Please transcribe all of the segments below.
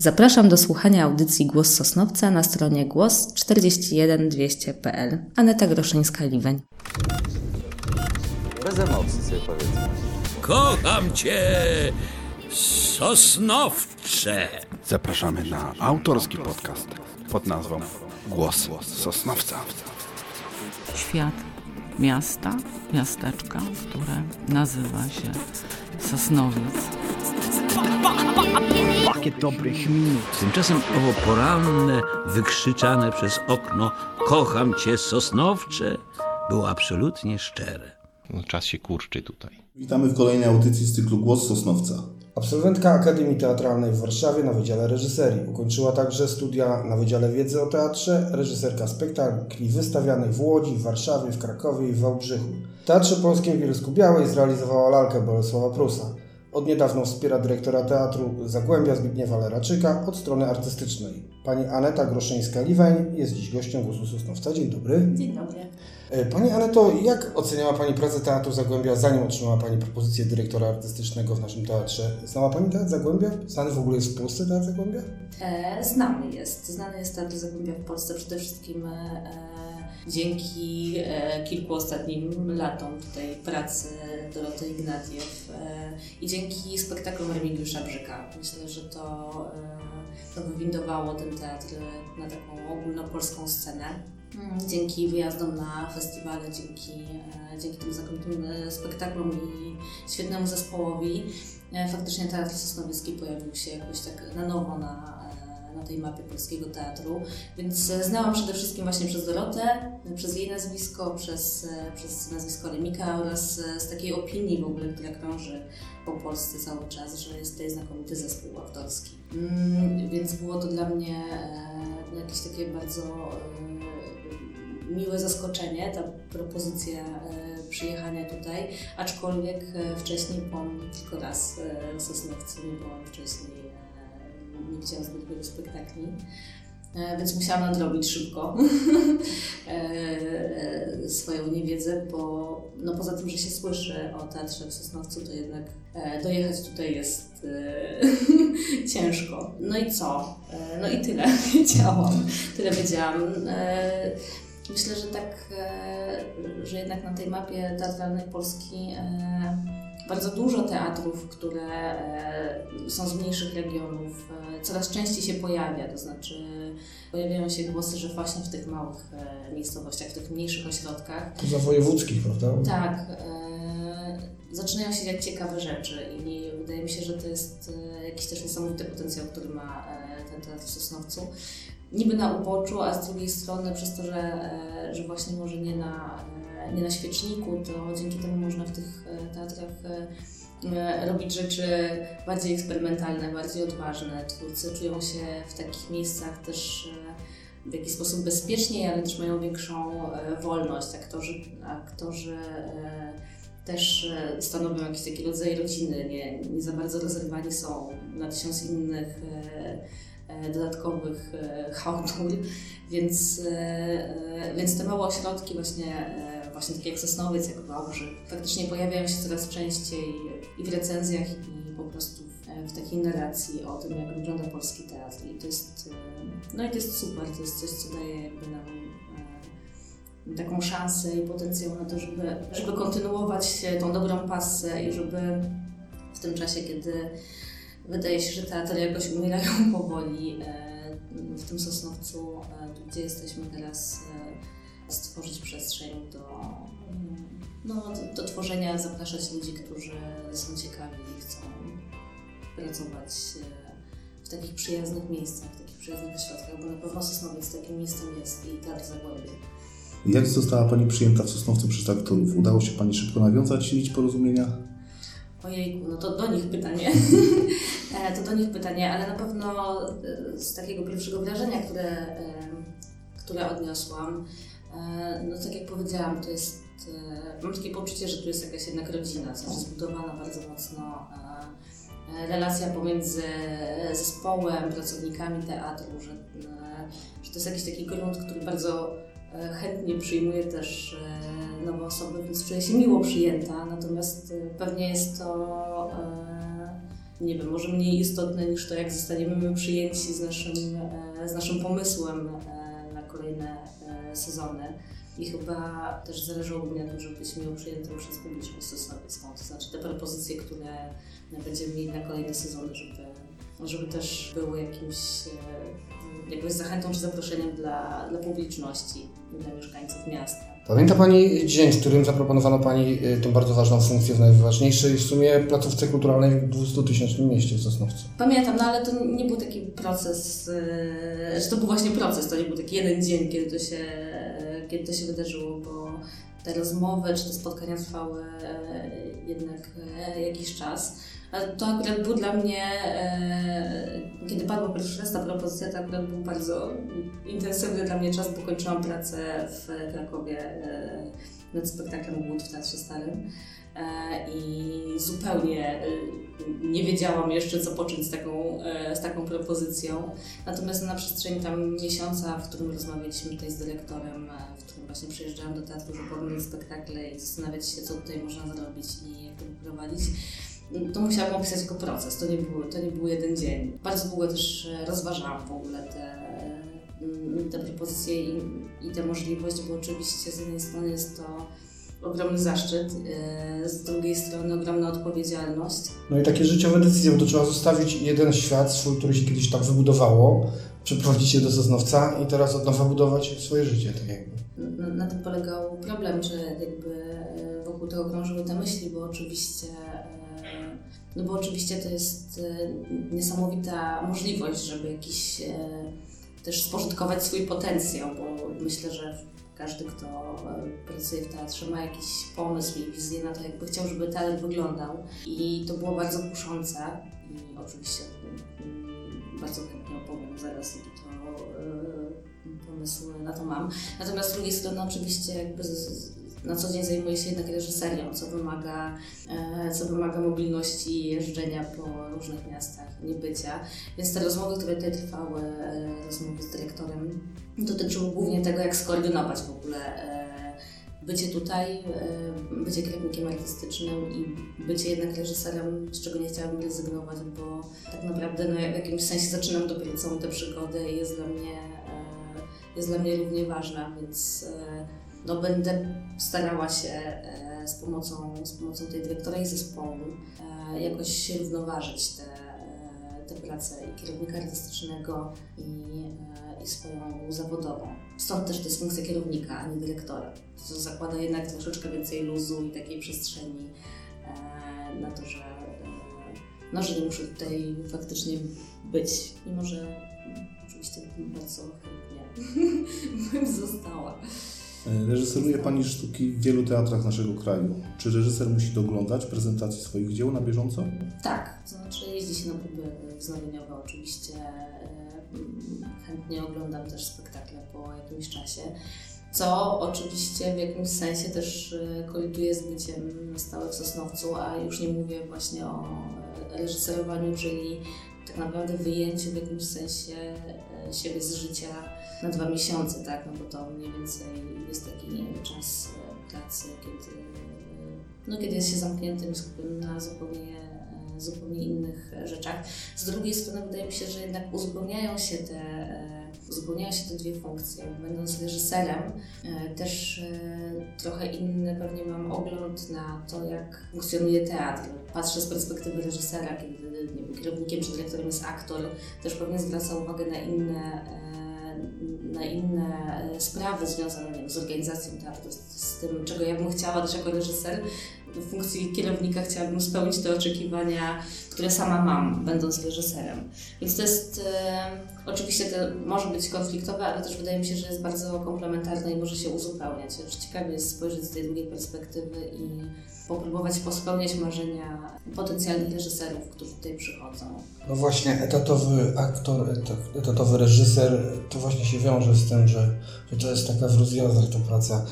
Zapraszam do słuchania audycji Głos Sosnowca na stronie głos41200.pl. Aneta Groszyńska-Liweń. Bez emocji sobie powiedzmy. Kocham cię, Sosnowcze. Zapraszamy na autorski podcast pod nazwą Głos Sosnowca. Świat miasta, miasteczka, które nazywa się Sosnowiec. Pakiet dobrych minut. Tymczasem owo poranne, wykrzyczane przez okno Kocham cię, Sosnowcze było absolutnie szczere. No, czas się kurczy tutaj. Witamy w kolejnej audycji z cyklu Głos Sosnowca. Absolwentka Akademii Teatralnej w Warszawie na Wydziale Reżyserii. Ukończyła także studia na Wydziale Wiedzy o Teatrze, reżyserka spektakli wystawianych w Łodzi, w Warszawie, w Krakowie i w Wałbrzychu. W Teatrze Polskim w Bielsku Białej zrealizowała lalkę Bolesława Prusa. Od niedawna wspiera dyrektora teatru Zagłębia Zbigniewa Leraczyka od strony artystycznej. Pani Aneta Groszyńska-Liweń jest dziś gościem Głosu Sosnowca. Dzień dobry. Dzień dobry. E, Pani Aneto, jak oceniała Pani pracę Teatru Zagłębia, zanim otrzymała Pani propozycję dyrektora artystycznego w naszym teatrze? Znała Pani Teatr Zagłębia? Znany w ogóle jest w Polsce Teatr Zagłębia? E, znany jest. Znany jest Teatr Zagłębia w Polsce przede wszystkim e, dzięki e, kilku ostatnim latom tutaj pracy Doroty Ignatiew e, i dzięki spektaklom Remigiusza Brzyka. Myślę, że to, e, to wywindowało ten teatr na taką ogólnopolską scenę. Mm, Dzięki wyjazdom na festiwale, dzięki, dzięki tym e, spektaklom i świetnemu zespołowi, faktycznie Teatr Sosnowiecki pojawił się jakoś tak na nowo na, na tej mapie polskiego teatru. Więc e, znałam przede wszystkim właśnie przez Dorotę, przez jej nazwisko, przez, e, przez nazwisko Remika oraz e, z takiej opinii w ogóle, która krąży po Polsce cały czas, że jest tutaj znakomity zespół aktorski. Mm, Więc było to dla mnie jakieś takie bardzo miłe zaskoczenie, ta propozycja przyjechania tutaj, aczkolwiek wcześniej byłam tylko raz w Sosnowcu, nie byłam wcześniej, nie widziałam zbyt wielu spektakli. E, Więc musiałam nadrobić szybko e, e, swoją niewiedzę, bo no poza tym, że się słyszy o teatrze w Sosnowcu, to jednak dojechać tutaj jest ciężko. No i co? No i tyle wiedziałam. Tyle wiedziałam. Myślę, że tak, że jednak na tej mapie teatralnej Polski bardzo dużo teatrów, które e, są z mniejszych regionów, e, coraz częściej się pojawia, to znaczy pojawiają się głosy, że właśnie w tych małych e, miejscowościach, w tych mniejszych ośrodkach Poza wojewódzkich, prawda? tak, zaczynają się dziać ciekawe rzeczy i wydaje mi się, że to jest jakiś też niesamowity potencjał, który ma ten teatr w Sosnowcu. Niby na uboczu, a z drugiej strony przez to, że, że właśnie może nie na, nie na świeczniku, to dzięki temu można w tych e, teatrach e, e, robić rzeczy bardziej eksperymentalne, bardziej odważne. Twórcy czują się w takich miejscach też w jakiś sposób bezpieczniej, ale też mają większą wolność. Aktorzy, aktorzy też stanowią jakiś taki rodzaj rodziny, nie, nie za bardzo rozerwani są na tysiąc innych dodatkowych hałtur, więc, więc te małe ośrodki właśnie, właśnie takie jak Sosnowiec, jak Wałbrzych, faktycznie pojawiają się coraz częściej i w recenzjach i po prostu w, w takiej narracji o tym, jak wygląda polski teatr. I to jest, e, no i to jest super, to jest coś, co daje jakby nam e, taką szansę i potencjał na to, żeby, żeby kontynuować tą dobrą pasę i żeby w tym czasie, kiedy wydaje się, że teatry jakoś umierają powoli e, w tym Sosnowcu, gdzie jesteśmy teraz, stworzyć przestrzeń do, no, do, do tworzenia, zapraszać ludzi, którzy są ciekawi i chcą pracować e, w takich przyjaznych miejscach, w takich przyjaznych ośrodkach, bo na pewno Sosnowiec takim miejscem jest i Teatr Zagłębie. Jak została Pani przyjęta w Sosnowcu przez aktorów? Udało się Pani szybko nawiązać nić porozumienia? Ojejku, no to do nich pytanie. E, to do nich pytanie, ale na pewno e, z takiego pierwszego wrażenia, które, które odniosłam, no tak jak powiedziałam, to jest, e, mam takie poczucie, że tu jest jakaś jednak rodzina, coś zbudowana bardzo mocno e, e, relacja pomiędzy zespołem, pracownikami teatru, że, e, że to jest jakiś taki grunt, który bardzo e, chętnie przyjmuje też e, nowe osoby, więc czuję się miło przyjęta, natomiast e, pewnie jest to e, nie wiem, może mniej istotne niż to, jak zostaniemy my przyjęci z naszym, z naszym pomysłem na kolejne sezony. I chyba też zależałoby mi na tym, żeby być miło przyjętym przez publiczność sosnowiecką. To znaczy te propozycje, które będziemy mieli na kolejne sezony, żeby, żeby też były jakimś, jakąś zachętą czy zaproszeniem dla, dla publiczności dla mieszkańców miasta. Pamięta Pani dzień, w którym zaproponowano Pani tę bardzo ważną funkcję w najważniejszej w sumie placówce kulturalnej w 200-tysięcznym mieście w Sosnowcu? Pamiętam, no ale to nie był taki proces, że to był właśnie proces, to nie był taki jeden dzień, kiedy to się, kiedy to się wydarzyło, bo te rozmowy czy te spotkania trwały jednak jakiś czas. To akurat był dla mnie, kiedy padła pierwszy raz ta propozycja, to akurat był bardzo intensywny dla mnie czas, bo kończyłam pracę w Krakowie nad spektaklem Głód w Teatrze Starym i zupełnie nie wiedziałam jeszcze, co począć z taką, z taką propozycją. Natomiast na przestrzeni tam miesiąca, w którym rozmawialiśmy tutaj z dyrektorem, w którym właśnie przyjeżdżałam do teatru, żeby oglądać spektakle i zastanawiać się, co tutaj można zrobić i jak to poprowadzić, to musiałam opisać jako proces. To nie, był, to nie był jeden dzień. Bardzo długo też rozważałam w ogóle te, te propozycje i, i tę możliwość, bo oczywiście z jednej strony jest to ogromny zaszczyt, z drugiej strony ogromna odpowiedzialność. No i takie życiowe decyzje, bo to trzeba zostawić jeden świat swój, który się kiedyś tak wybudowało, przeprowadzić się do Sosnowca i teraz od nowa budować swoje życie, tak jakby. Na, na tym polegał problem, że jakby wokół tego krążyły te myśli, bo oczywiście no bo oczywiście to jest niesamowita możliwość, żeby jakiś też spożytkować swój potencjał, bo myślę, że każdy, kto pracuje w teatrze, ma jakiś pomysł i wizję na to, jakby chciał, żeby teatr wyglądał. I to było bardzo kuszące i oczywiście bardzo chętnie opowiem zaraz, jaki to pomysł na to mam. Natomiast z drugiej strony oczywiście jakby na co dzień zajmuję się jednak reżyserią, co wymaga, co wymaga mobilności i jeżdżenia po różnych miastach, nie bycia. Więc te rozmowy, które tutaj trwały, rozmowy z dyrektorem, dotyczyły głównie tego, jak skoordynować w ogóle bycie tutaj, bycie kierownikiem artystycznym i bycie jednak reżyserem, z czego nie chciałabym rezygnować, bo tak naprawdę no, w jakimś sensie zaczynam dopiero całą tę przygodę i jest dla mnie, jest dla mnie równie ważna, więc no, będę starała się z pomocą, z pomocą tej dyrektora i zespołu jakoś równoważyć te, te prace i kierownika artystycznego i, i swoją zawodową. Stąd też to jest funkcja kierownika, a nie dyrektora. To zakłada jednak troszeczkę więcej luzu i takiej przestrzeni na to, że, no, że nie muszę tutaj faktycznie być, mimo że oczywiście bardzo chętnie bym została. Reżyseruje Pani sztuki w wielu teatrach naszego kraju. Czy reżyser musi doglądać prezentacji swoich dzieł na bieżąco? Tak, to znaczy jeździ się na próby wznowieniowe oczywiście. Chętnie oglądam też spektakle po jakimś czasie, co oczywiście w jakimś sensie też koliduje z byciem stałe w Sosnowcu, a już nie mówię właśnie o reżyserowaniu, czyli tak naprawdę wyjęciu w jakimś sensie siebie z życia na dwa miesiące, tak, no bo to mniej więcej jest taki nie wiem, czas pracy, kiedy, no, kiedy jest się zamkniętym skupionym na zupełnie, zupełnie innych rzeczach. Z drugiej strony wydaje mi się, że jednak uzupełniają się te, uzupełniają się te dwie funkcje. Będąc reżyserem, też trochę inny pewnie mam ogląd na to, jak funkcjonuje teatr. Patrzę z perspektywy reżysera, kiedy nie wiem, kierownikiem czy dyrektorem jest aktor, też pewnie zwraca uwagę na inne na inne sprawy związane wiem, z organizacją teatru, z, z, tym, czego ja bym chciała też jako reżyser. W funkcji kierownika chciałabym spełnić te oczekiwania, które sama mam, będąc reżyserem. Więc to jest, e, oczywiście to może być konfliktowe, ale też wydaje mi się, że jest bardzo komplementarne i może się uzupełniać. Ciekawie jest spojrzeć z tej drugiej perspektywy i popróbować pospełniać marzenia potencjalnych reżyserów, którzy tutaj przychodzą. No właśnie, etatowy aktor, etatowy reżyser, to właśnie się wiąże z tym, że, to jest taka w rozwiązach ta praca.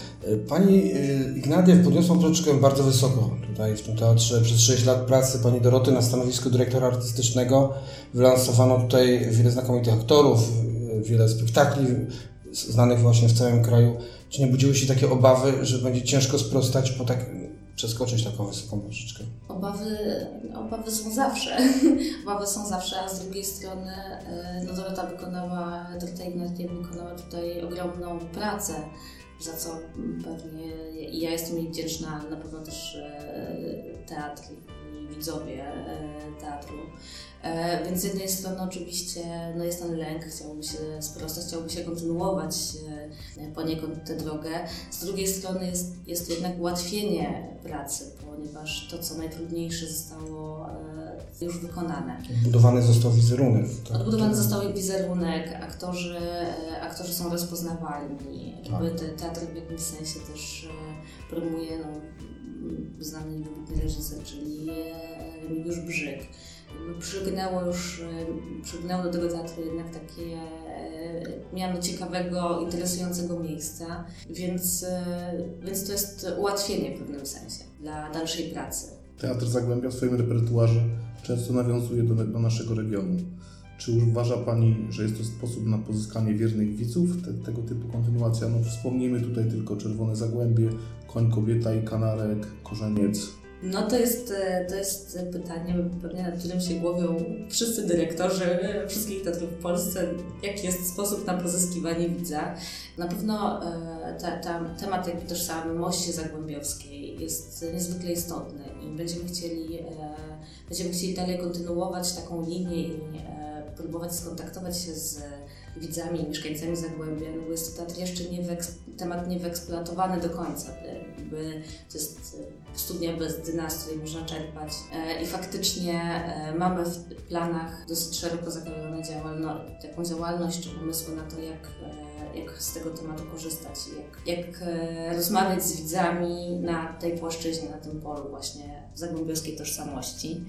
Pani Ignatiew podniosła troszeczkę bardzo wysoko tutaj w tym teatrze. Przez 6 lat pracy pani Doroty na stanowisku dyrektora artystycznego wylansowano tutaj wiele znakomitych aktorów, wiele spektakli znanych właśnie w całym kraju. Czy nie budziły się takie obawy, że będzie ciężko sprostać po tak przeskoczyć taką wysoką poprzeczkę? Obawy, obawy są zawsze. obawy są zawsze, a z drugiej strony e, no Dorota wykonała, Dorota Ignatiew wykonała tutaj ogromną pracę, za co pewnie ja jestem jej wdzięczna, na pewno też e, teatr widzowie e, teatru. E, Więc z jednej strony oczywiście no jest ten lęk, chciałoby się sprostać, chciałoby się kontynuować e, poniekąd tę drogę. Z drugiej strony jest, jest jednak ułatwienie pracy, ponieważ to, co najtrudniejsze zostało już wykonane. Budowany został wizerunek. tak? Odbudowany został wizerunek, aktorzy, aktorzy są rozpoznawalni. Tak. te, teatr w jakimś sensie też promuje no, i wybitny reżyser, czyli Remigiusz Brzyk. Jakby Przygnęło już, e, przygnęło do tego teatru jednak takie e, miano ciekawego, interesującego miejsca, więc, e, więc to jest ułatwienie w pewnym sensie dla dalszej pracy. Teatr Zagłębia w swoim repertuarze często nawiązuje do, do naszego regionu. Czy uważa Pani, że jest to sposób na pozyskanie wiernych widzów, te, tego typu kontynuacja? No wspomnijmy tutaj tylko Czerwone Zagłębie, Koń Kobieta i Kanarek, Korzeniec. No to jest, e, to jest pytanie, pewnie nad którym się głowią wszyscy dyrektorzy wszystkich teatrów w Polsce. Jaki jest sposób na pozyskiwanie widza? Na pewno e, ta, ta, temat jakby tożsamości zagłębiowskiej jest niezwykle istotny i będziemy chcieli, e, będziemy chcieli dalej kontynuować taką linię i próbować skontaktować się z widzami i mieszkańcami Zagłębia, no bo jest to teatr jeszcze nie temat niewyeksploatowany do końca. Jakby to jest e, studnia bez której można czerpać. E, I faktycznie e, mamy w planach dosyć szeroko zakrojone działalno, taką działalność czy pomysły na to, jak, e, jak z tego tematu korzystać, jak, jak e, rozmawiać z widzami na tej płaszczyźnie, na tym polu właśnie zagłębiowskiej tożsamości.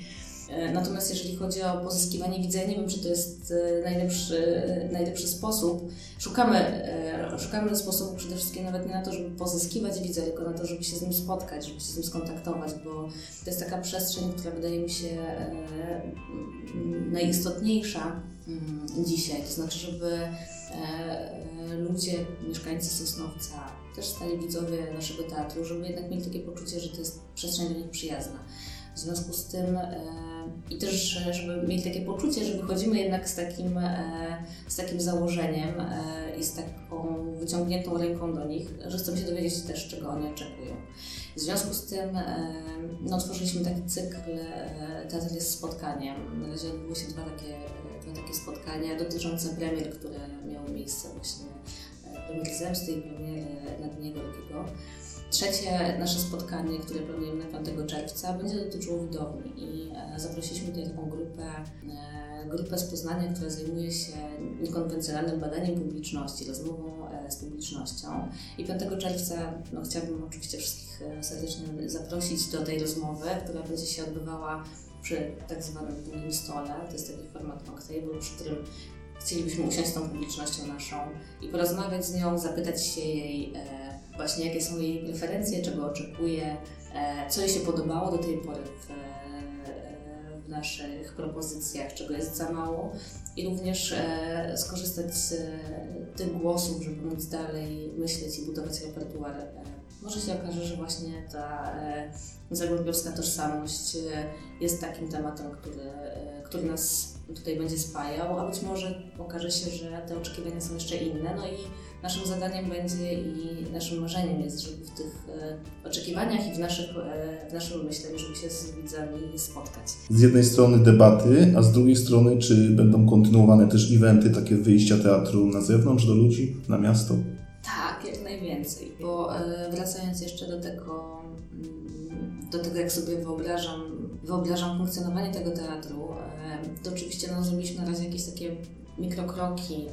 E, Natomiast jeżeli chodzi o pozyskiwanie widza, nie wiem, czy to jest e, najlepszy, najlepszy sposób. Szukamy, e, szukamy sposobu przede wszystkim nawet nie na to, żeby pozyskiwać widza, tylko na to, żeby się z nim spotkać, żeby się z nim skontaktować, bo to jest taka przestrzeń, która wydaje mi się najistotniejsza mm, dzisiaj. To znaczy, żeby ludzie, mieszkańcy Sosnowca, też stali widzowie naszego teatru, żeby jednak mieli takie poczucie, że to jest przestrzeń dla nich przyjazna. W związku z tym e, i też, żeby mieli takie poczucie, że wychodzimy jednak z takim, e, z takim założeniem e, i z taką wyciągniętą ręką do nich, że chcą się dowiedzieć też, czego oni oczekują. W związku z tym e, no, tworzyliśmy taki cykl Teatr jest spotkaniem. Na razie odbyły się dwa takie, dwa takie spotkania dotyczące premier, które miały miejsce właśnie premier Zemsty i premier Nadniego Wielkiego. Trzecie nasze spotkanie, które planujemy na 5 czerwca, będzie dotyczyło widowni i e, zaprosiliśmy tutaj taką grupę, e, grupę z Poznania, która zajmuje się niekonwencjonalnym badaniem publiczności, rozmową e, z publicznością. I 5 czerwca no, chciałabym oczywiście wszystkich serdecznie zaprosić do tej rozmowy, która będzie się odbywała przy tak zwanym długim stole. To jest taki format mocktail, przy którym chcielibyśmy usiąść z tą publicznością naszą i porozmawiać z nią, zapytać się jej właśnie jakie są jej preferencje, czego oczekuje, e, co jej się podobało do tej pory w, e, w naszych propozycjach, czego jest za mało i również e, skorzystać z tych głosów, żeby móc dalej myśleć i budować repertuar. Może się okaże, że właśnie ta zagłębiowska tożsamość jest takim tematem, który, który nas tutaj będzie spajał, a być może okaże się, że te oczekiwania są jeszcze inne. No i naszym zadaniem będzie i naszym marzeniem jest, żeby w tych e, oczekiwaniach i w, naszych, e, w naszym myśleniu, żeby się z widzami spotkać. Z jednej strony debaty, a z drugiej strony, czy będą kontynuowane też eventy, takie wyjścia teatru na zewnątrz do ludzi, na miasto? Tak, jak najwięcej, bo e, wracając jeszcze do tego, mm, do tego jak sobie wyobrażam, wyobrażam funkcjonowanie tego teatru, e, to oczywiście no, zrobiliśmy na razie jakieś takie mikrokroki e,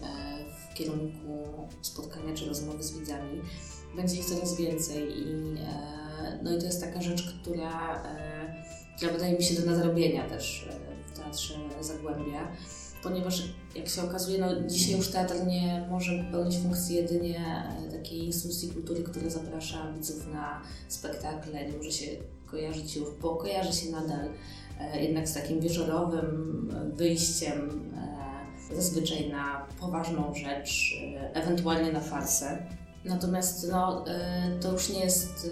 w kierunku spotkania czy rozmowy z widzami. Będzie ich coraz więcej i, e, no i to jest taka rzecz, która, która wydaje mi się do nadrobienia też w Teatrze Zagłębia ponieważ jak się okazuje, no dzisiaj już teatr nie może pełnić funkcji jedynie takiej instytucji kultury, która zaprasza widzów na spektakle, nie może się kojarzyć już, bo kojarzy się nadal e, jednak z takim wieczorowym e, wyjściem e, zazwyczaj na poważną rzecz, ewentualnie na farsę. Natomiast no, to już nie jest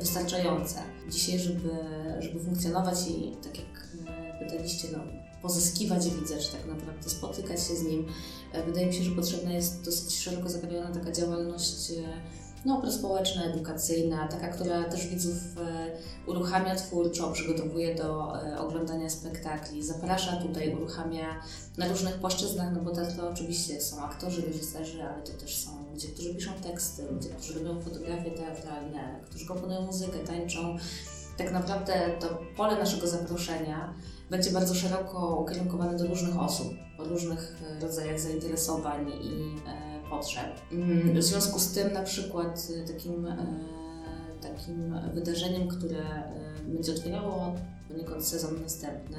wystarczające. Dzisiaj, żeby, żeby funkcjonować i tak jak pytaliście, no, pozyskiwać widzę, czy tak naprawdę spotykać się z nim, wydaje mi się, że potrzebna jest dosyć szeroko zakrojona taka działalność no, prospołeczna, edukacyjna, taka, która też widzów e, uruchamia twórczo, przygotowuje do e, oglądania spektakli, zaprasza tutaj, uruchamia na różnych płaszczyznach, no bo tak to oczywiście są aktorzy, reżyserzy, ale to też są ludzie, którzy piszą teksty, ludzie, którzy robią fotografie teatralne, którzy komponują muzykę, tańczą. Tak naprawdę to pole naszego zaproszenia będzie bardzo szeroko ukierunkowane do różnych osób, o różnych e, rodzajach zainteresowań i potrzeb. Mm, W związku z tym na przykład y, takim, e, takim wydarzeniem, które e, będzie otwierało poniekąd sezon następny,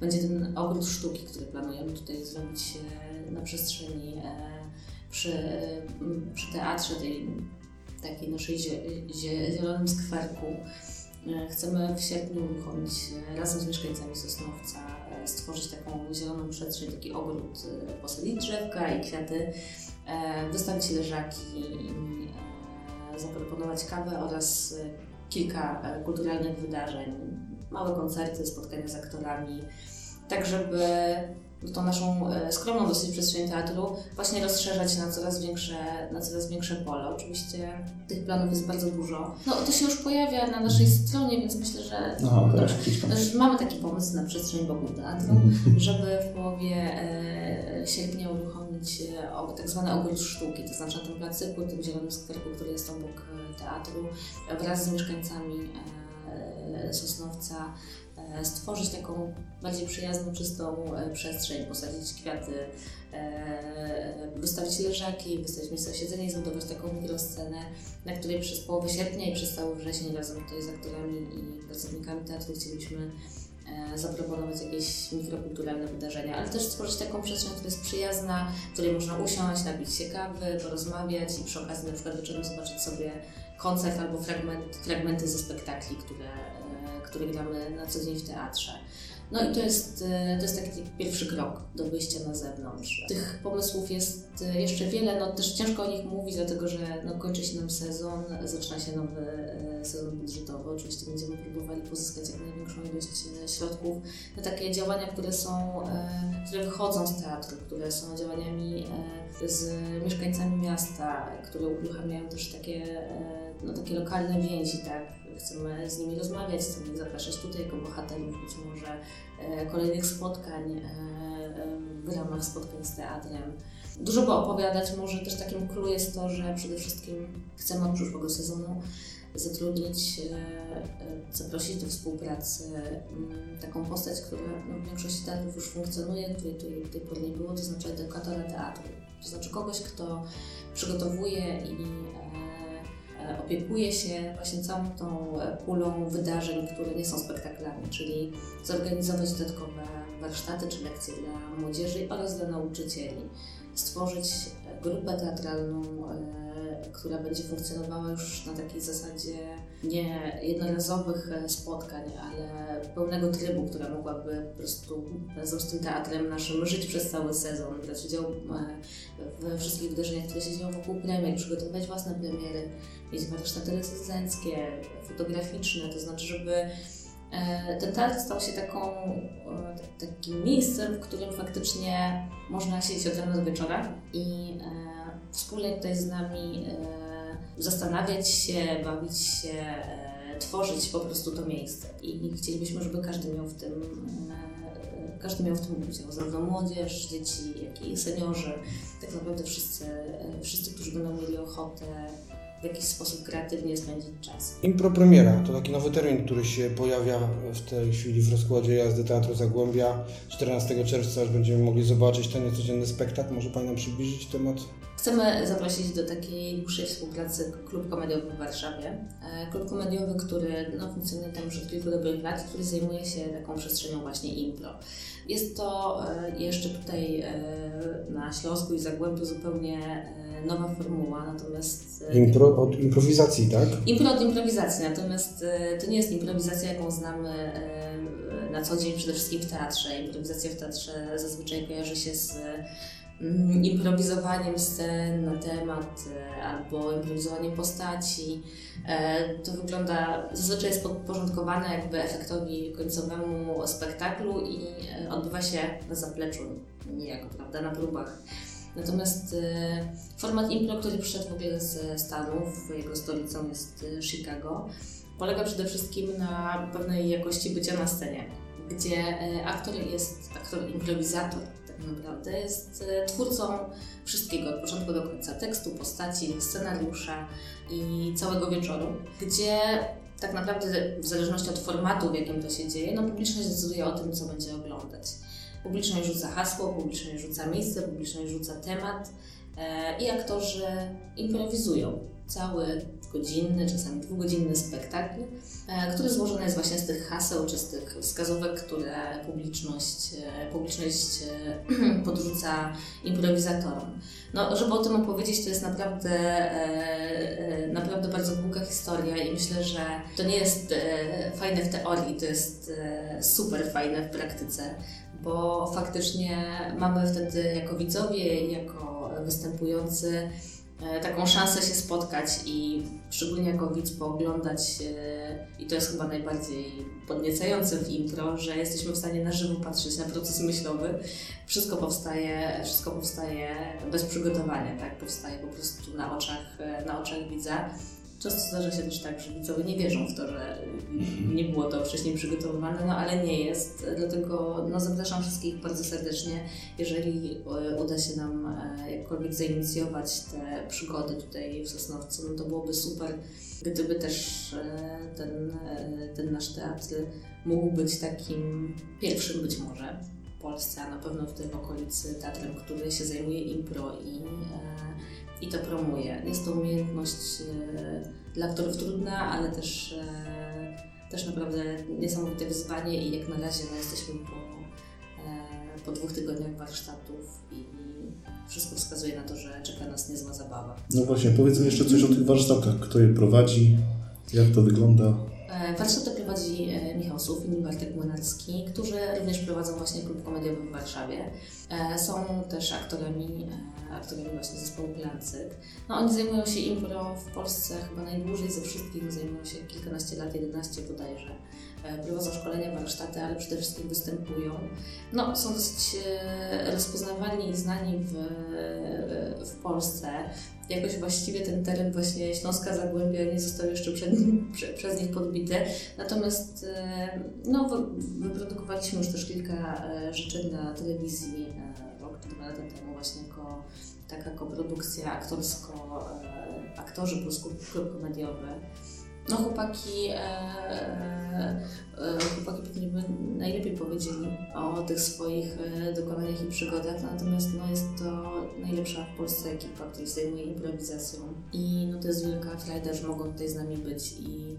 będzie ten ogród sztuki, który planujemy tutaj zrobić e, na przestrzeni przy, przy teatrze tej takiej naszej zie, zie, zielonym skwerku. Chcemy w sierpniu uruchomić razem z mieszkańcami Sosnowca, stworzyć taką zieloną przestrzeń, taki ogród, posadzić drzewka i kwiaty, e, wystawić leżaki i e, zaproponować kawę oraz e, kilka kulturalnych wydarzeń, małe koncerty, spotkania z aktorami, tak żeby tą naszą skromną dosyć przestrzeń teatru właśnie rozszerzać na coraz większe, na coraz większe pole. Oczywiście tych planów jest bardzo dużo. No to się już pojawia na naszej stronie, więc myślę, że tak. Też mamy taki pomysł na przestrzeń wokół teatru, żeby w połowie sierpnia uruchomić e, o, tak zwany ogród sztuki, to znaczy na tym placyku, tym zielonym skwerku, który jest obok e, teatru, e, wraz z mieszkańcami Sosnowca stworzyć taką bardziej przyjazną, czystą przestrzeń, posadzić kwiaty, wystawić leżaki, wystawić miejsce na siedzenie i zbudować taką mikroscenę, na której przez połowę sierpnia i przez cały wrzesień razem tutaj z aktorami i pracownikami teatru chcielibyśmy e, zaproponować jakieś mikrokulturalne wydarzenia, ale też stworzyć taką przestrzeń, która jest przyjazna, w której można usiąść, napić się kawy, porozmawiać i przy okazji na przykład wieczorem zobaczyć sobie koncert albo fragment, fragmenty ze spektakli, które, e, które gramy na co dzień w teatrze. No i to jest, e, to jest taki pierwszy krok do wyjścia na zewnątrz. Tych pomysłów jest e, jeszcze wiele, no też ciężko o nich mówić, dlatego że no, kończy się nam sezon, zaczyna się nowy e, sezon budżetowy. Oczywiście będziemy próbowali pozyskać jak największą ilość środków na takie działania, które są, które wychodzą z teatru, które są działaniami z mieszkańcami miasta, które uruchamiają też takie, e, no, takie lokalne więzi, tak? Chcemy z nimi rozmawiać, chcemy zapraszać tutaj jako bohaterów, być może e, kolejnych spotkań e, w ramach spotkań z teatrem. Dużo by opowiadać, może też takim clue jest to, że przede wszystkim chcemy od przyszłego sezonu zatrudnić, zaprosić do współpracy mm, taką postać, która no, w większości teatrów już funkcjonuje, której tutaj tej nie było, to znaczy edukatora teatru. To znaczy kogoś, kto przygotowuje i e, e, opiekuje się właśnie całą tą pulą wydarzeń, które nie są spektaklami, czyli zorganizować dodatkowe warsztaty czy lekcje dla młodzieży oraz dla nauczycieli, stworzyć grupę teatralną, e, która będzie funkcjonowała już na takiej zasadzie nie jednorazowych e, spotkań, ale pełnego trybu, która mogłaby po prostu razem z tym teatrem naszym żyć przez cały sezon, brać udział e, we wszystkich wydarzeniach, które się dzieją wokół premier, przygotowywać własne premiery, mieć warsztaty recenzenckie, fotograficzne, to znaczy, żeby e, ten teatr stał się taką, takim miejscem, w którym faktycznie można siedzieć od rana do wieczora i wspólnie tutaj z nami zastanawiać się, bawić się, e, tworzyć po prostu to miejsce. I chcielibyśmy, żeby każdy miał w tym, e, każdy miał w tym udział, zarówno młodzież, dzieci, jak i seniorzy. Tak naprawdę wszyscy, e, wszyscy którzy będą mieli ochotę w jakiś sposób kreatywnie spędzić czas. Impro Premiera to taki nowy termin, który się pojawia w tej chwili w rozkładzie jazdy Teatru Zagłębia. 14 czerwca już będziemy mogli zobaczyć ten niecodzienny spektakl. Może Pani nam przybliżyć temat? Chcemy zaprosić do takiej dłuższej współpracy Klub Komediowy w Warszawie. E, Klub komediowy, który no, funkcjonuje tam już od kilku dobrych lat, który zajmuje się taką przestrzenią właśnie impro. Jest to e, jeszcze tutaj e, na Śląsku i Zagłębiu zupełnie e, nowa formuła, natomiast... Impro od improwizacji, tak? Impro od improwizacji, natomiast to nie jest improwizacja, jaką znamy na co dzień przede wszystkim w teatrze. Improwizacja w teatrze zazwyczaj kojarzy się z improwizowaniem scen na temat e, albo improwizowaniem postaci. E, To wygląda, zazwyczaj jest podporządkowane jakby efektowi końcowemu spektaklu i e, odbywa się na zapleczu niejako, prawda, na próbach. Natomiast format impro, który przyszedł w ogóle ze Stanów, jego stolicą jest Chicago, polega przede wszystkim na pewnej jakości bycia na scenie, gdzie aktor jest, aktor improwizator naprawdę, jest e, twórcą wszystkiego od początku do końca, tekstu, postaci, scenariusza i całego wieczoru, gdzie tak naprawdę w zależności od formatu, w jakim to się dzieje, no publiczność decyduje o tym, co będzie oglądać. Publiczność rzuca hasło, publiczność rzuca miejsce, publiczność rzuca temat e, i aktorzy improwizują. Cały godzinny, czasami dwugodzinny spektakl, e, który złożony jest właśnie z tych haseł czy z tych wskazówek, które publiczność, e, publiczność e, podrzuca improwizatorom. No, żeby o tym opowiedzieć, to jest naprawdę, naprawdę bardzo długa historia i myślę, że to nie jest fajne w teorii, to jest super fajne w praktyce bo faktycznie mamy wtedy jako widzowie, jako występujący taką szansę się spotkać i szczególnie jako widz pooglądać e, i to jest chyba najbardziej podniecające w intro, że jesteśmy w stanie na żywo patrzeć na proces myślowy. Wszystko powstaje, wszystko powstaje bez przygotowania, tak? Powstaje po prostu na oczach, e, na oczach widza. Często zdarza się też tak, że widzowie nie wierzą w to, że nie było to wcześniej przygotowywane, no ale nie jest. Dlatego no, zapraszam wszystkich bardzo serdecznie, jeżeli e, uda się nam e, jakkolwiek zainicjować te przygody tutaj w Sosnowcu, no to byłoby super, gdyby też e, ten, ten nasz teatr mógł być takim pierwszym być może w Polsce, a na pewno w tej okolicy teatrem, który się zajmuje impro i i to promuje. Jest to umiejętność e, dla aktorów trudna, ale też, e, też naprawdę niesamowite wyzwanie i jak na razie no, jesteśmy po, e, po dwóch tygodniach warsztatów i wszystko wskazuje na to, że czeka nas niezła zabawa. No właśnie, powiedz mi jeszcze coś o tych warsztatach. Kto je prowadzi? Jak to wygląda? Warsztaty prowadzi Michał Słów i Bartek Młynarski, którzy również prowadzą właśnie klub komediowy w Warszawie. E, Są też aktorami, e, aktorami właśnie zespołu Plancyk. No, oni zajmują się impro w Polsce chyba najdłużej ze wszystkich, zajmują się kilkanaście lat, 11 bodajże. E, Prowadzą szkolenia, warsztaty, ale przede wszystkim występują. No, są dosyć rozpoznawalni i znani w, w Polsce. Jakoś właściwie ten teren właśnie Śląska Zagłębia nie został jeszcze przed, prze, przez nich podbity. Natomiast no, wy- wyprodukowaliśmy już też kilka rzeczy dla telewizji dwa lata temu właśnie jako taka koprodukcja aktorsko, e, aktorzy plus klub, komediowy. No chłopaki, e, e, chłopaki pewnie by najlepiej powiedzieli o tych swoich dokonaniach i przygodach, natomiast no, jest to najlepsza w Polsce ekipa, która zajmuje improwizacją i no, to jest wielka frajda, że mogą tutaj z nami być i,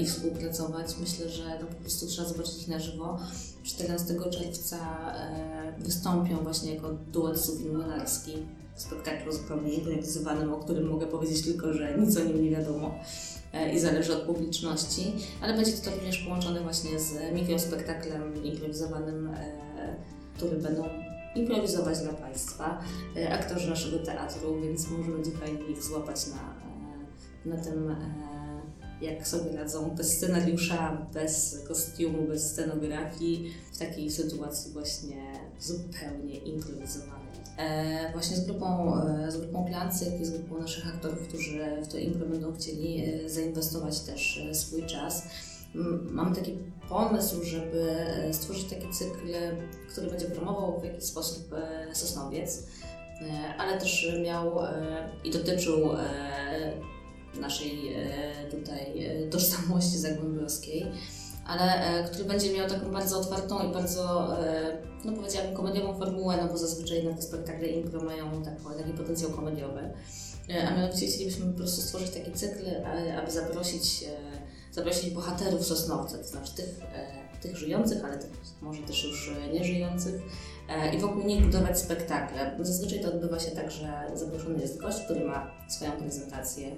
i współpracować. Myślę, że no, po prostu trzeba zobaczyć ich na żywo. 14 czerwca e, wystąpią właśnie jako duet Młynarski w spektaklu zupełnie improwizowanym, o którym mogę powiedzieć tylko, że nic o nim nie wiadomo e, i zależy od publiczności, ale będzie to również połączone właśnie z Mifią spektaklem improwizowanym, e, który będą improwizować dla Państwa aktorzy naszego teatru, więc może będzie fajnie ich złapać na, na tym, jak sobie radzą bez scenariusza, bez kostiumu, bez scenografii, w takiej sytuacji właśnie zupełnie improwizowanej. E, właśnie z grupą, e, z grupą Plancyk i z grupą naszych aktorów, którzy w to impro będą chcieli e, zainwestować też e, swój czas. Mam taki pomysł, żeby e, stworzyć taki cykl, który będzie promował w jakiś sposób e, Sosnowiec, ale też miał i dotyczył naszej e, tutaj e, tożsamości zagłębiowskiej, ale e, który będzie miał taką bardzo otwartą i bardzo, no powiedziałabym, komediową formułę, no bo zazwyczaj jednak te spektakle impro mają taki, taki potencjał komediowy. A mianowicie chcielibyśmy po prostu stworzyć taki cykl, aby zaprosić, zaprosić bohaterów Sosnowca, to znaczy tych, tych żyjących, ale tych może też już nieżyjących i wokół nich budować spektakle. Zazwyczaj to odbywa się tak, że zaproszony jest gość, który ma swoją prezentację,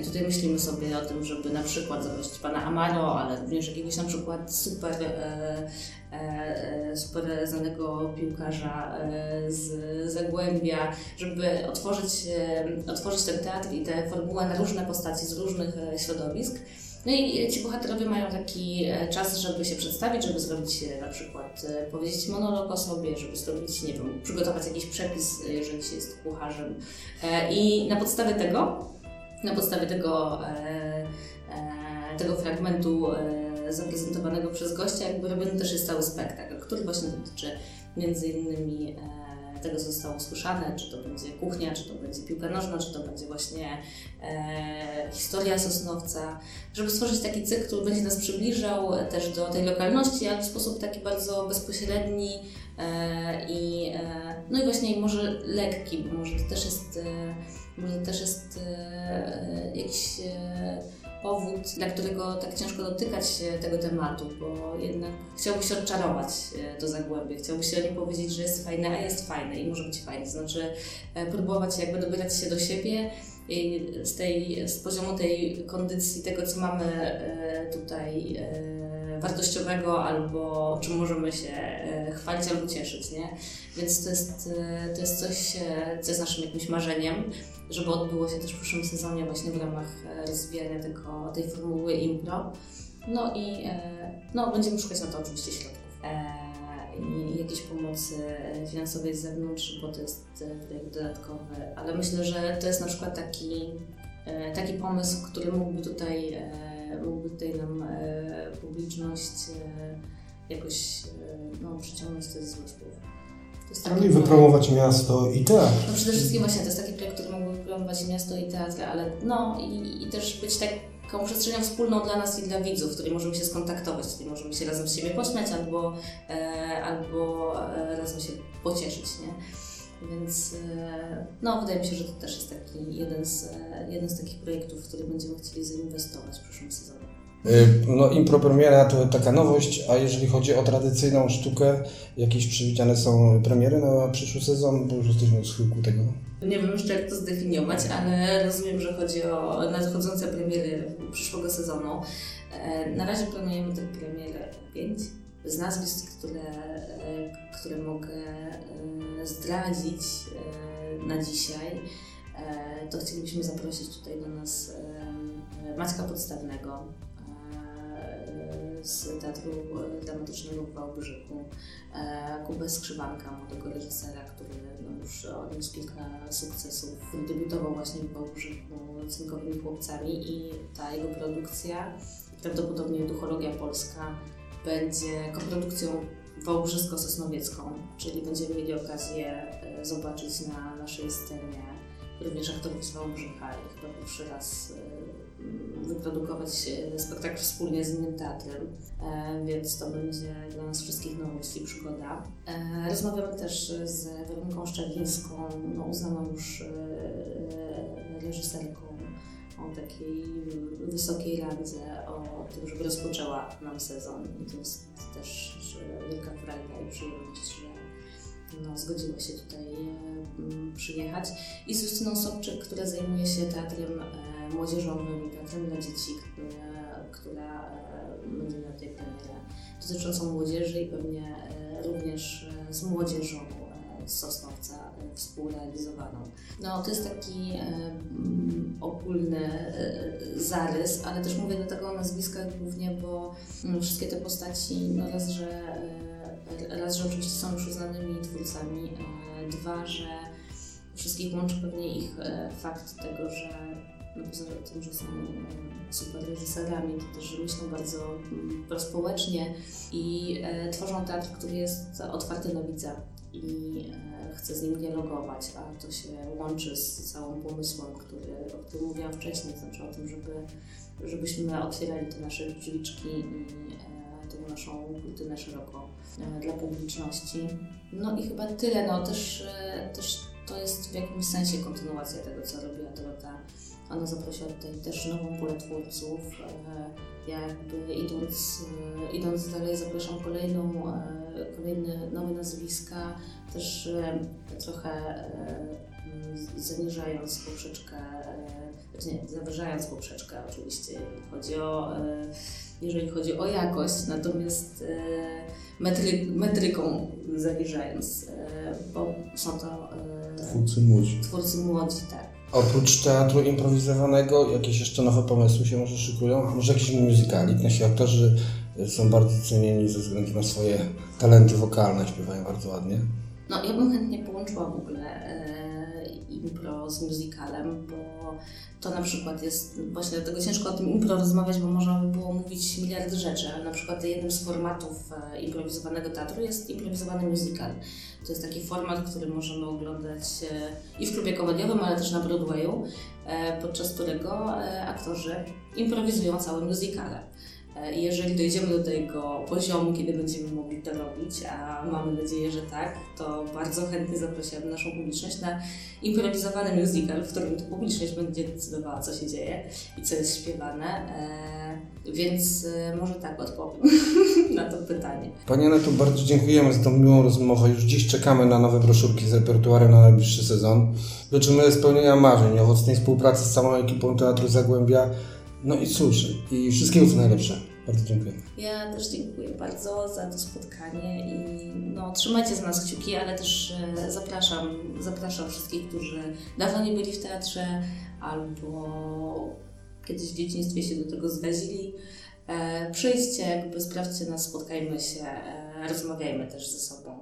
I tutaj myślimy sobie o tym, żeby na przykład zaprosić pana Amaro, ale również jakiegoś na przykład super, e, e, super znanego piłkarza e, z Zagłębia, żeby otworzyć, e, otworzyć ten teatr i tę formułę na różne postaci z różnych e, środowisk. No i ci bohaterowie mają taki e, czas, żeby się przedstawić, żeby zrobić e, na przykład, e, powiedzieć monolog o sobie, żeby zrobić, nie wiem, przygotować jakiś przepis, e, jeżeli się jest kucharzem. E, I na podstawie tego, na podstawie tego, e, e, tego fragmentu e, zaprezentowanego przez gościa, jakby robiony też jest cały spektakl, który właśnie dotyczy między innymi e, tego, co zostało usłyszane, czy to będzie kuchnia, czy to będzie piłka nożna, czy to będzie właśnie e, historia Sosnowca, żeby stworzyć taki cykl, który będzie nas przybliżał też do tej lokalności, ale w sposób taki bardzo bezpośredni e, i, e, no i właśnie może lekki, bo może to też jest, e, może to też jest e, jakiś e, powód, dla którego tak ciężko dotykać tego tematu, bo jednak chciałby się odczarować e, to zagłębie, chciałby się o nim powiedzieć, że jest fajne, a jest fajne i może być fajne. Znaczy e, próbować jakby dobierać się do siebie i z, tej, z poziomu tej kondycji, tego co mamy e, tutaj e, wartościowego, albo czym możemy się e, chwalić albo cieszyć, nie? Więc to jest, e, to jest coś, e, co jest naszym jakimś marzeniem, żeby odbyło się też w przyszłym sezonie właśnie w ramach e, rozwijania tego, tej formuły impro. No i e, no, będziemy szukać na to oczywiście środków. E, i jakiejś pomocy finansowej z zewnątrz, bo to jest projekt dodatkowy, ale myślę, że to jest na przykład taki, taki pomysł, który mógłby tutaj, mógłby tutaj nam publiczność jakoś no, przyciągnąć, złe słowo. I wypromować miasto i teatr. no przede wszystkim właśnie to jest taki projekt, który mógłby promować miasto i teatr, ale no i, i też być taką przestrzenią wspólną dla nas i dla widzów, w której możemy się skontaktować, w której możemy się razem z siebie pośmiać albo, e, albo e, razem się pocieszyć, nie? Więc e, no, wydaje mi się, że to też jest taki jeden z, e, jeden z takich projektów, w który będziemy chcieli zainwestować w przyszłym sezonie. Y, No impro premiera to taka nowość, a jeżeli chodzi o tradycyjną sztukę, jakieś przewidziane są premiery na przyszły sezon, bo już jesteśmy w schyłku tego. Nie wiem jeszcze jak to zdefiniować, ale rozumiem, że chodzi o nadchodzące premiery przyszłego sezonu. E, Na razie planujemy tych premier pięć. Z nazwisk, które, e, które mogę e, zdradzić na dzisiaj, to chcielibyśmy zaprosić tutaj do nas Maćka Podstawnego z Teatru Dramatycznego w Wałbrzychu, e, Kubę Skrzywanka, młodego reżysera, który no, już odniósł kilka sukcesów. Debiutował właśnie w Wałbrzychu cynkowymi chłopcami i ta jego produkcja, prawdopodobnie Duchologia Polska, będzie koprodukcją wałbrzysko-sosnowiecką, czyli będziemy mieli okazję e, zobaczyć na naszej scenie również aktorów z Wałbrzycha i chyba pierwszy raz e, wyprodukować e, spektakl wspólnie z innym teatrem, e, więc to będzie dla nas wszystkich nowość i przygoda. E, Rozmawiamy też z Weroniką Szczelińską, no, uznaną już reżyserką o takiej wysokiej randze, o tym, żeby rozpoczęła nam sezon i to jest też wielka frajda i przyjemność, że no, zgodziła się tutaj przyjechać. I z Justyną Sobczyk, która zajmuje się teatrem młodzieżowym i teatrem dla dzieci, e, która e, będzie miała tutaj premierę dotyczącą młodzieży i pewnie e, również e, z młodzieżą z Sosnowca współrealizowaną. No, to jest taki mm, ogólny zarys, ale też mówię do tego o nazwiskach głównie, bo mm, wszystkie te postaci, no raz, że, raz, że oczywiście są już uznanymi twórcami, dwa, że wszystkich łączy pewnie ich fakt tego, że poza tym, że są e, super reżyserami, to też, myślą bardzo mm, prospołecznie i e, tworzą teatr, który jest otwarty na widza i e, chce z nim dialogować, a to się łączy z całym pomysłem, który, o którym mówiłam wcześniej, znaczy o tym, żeby, żebyśmy otwierali te nasze drzwiczki i tą naszą kulturę szeroko dla publiczności. No i chyba tyle, no też, też to jest w jakimś sensie kontynuacja tego, co robiła Dorota Ona zaprosiła tutaj też nową pulę twórców. E, ja jakby idąc, e, idąc dalej zapraszam kolejną, e, kolejne nowe nazwiska, też trochę zaniżając poprzeczkę, znaczy nie, zawyżając poprzeczkę oczywiście, chodzi o, jeżeli chodzi o jakość, natomiast metry, metryką zaniżając, e, bo są to Twórcy młodzi. twórcy młodzi, tak. Oprócz teatru improwizowanego, jakieś jeszcze nowe pomysły się może szykują? Może jakiś musicalik? Nasi aktorzy są bardzo cenieni ze względu na swoje talenty wokalne, śpiewają bardzo ładnie. No, ja bym chętnie połączyła w ogóle e, impro z musicalem, bo to na przykład jest, właśnie dlatego ciężko o tym impro rozmawiać, bo można by było mówić miliard rzeczy, ale na przykład jednym z formatów e, improwizowanego teatru jest improwizowany musical. To jest taki format, który możemy oglądać e, i w klubie komediowym, ale też na Broadwayu, e, podczas którego aktorzy improwizują całe musicale. E, jeżeli dojdziemy do tego poziomu, kiedy będziemy mogli to robić, a mamy nadzieję, że tak, to bardzo chętnie zaprosiłabym naszą publiczność na improwizowany musical, w którym to publiczność będzie decydowała, co się dzieje i co jest śpiewane. E, Więc e, może tak odpowiem na to pytanie. Panie Aneto, bardzo dziękujemy za tą miłą rozmowę. Już dziś czekamy na nowe broszurki z repertuarem na najbliższy sezon. Życzymy spełnienia marzeń, owocnej współpracy z całą ekipą Teatru Zagłębia. No i cóż, i wszystkiego co najlepsze. Bardzo dziękuję. Ja też dziękuję bardzo za to spotkanie i no, trzymajcie z nas kciuki, ale też e, zapraszam, zapraszam wszystkich, którzy dawno nie byli w teatrze albo kiedyś w dzieciństwie się do tego zrazili. E, przyjdźcie, jakby sprawdźcie nas, spotkajmy się, e, rozmawiajmy też ze sobą.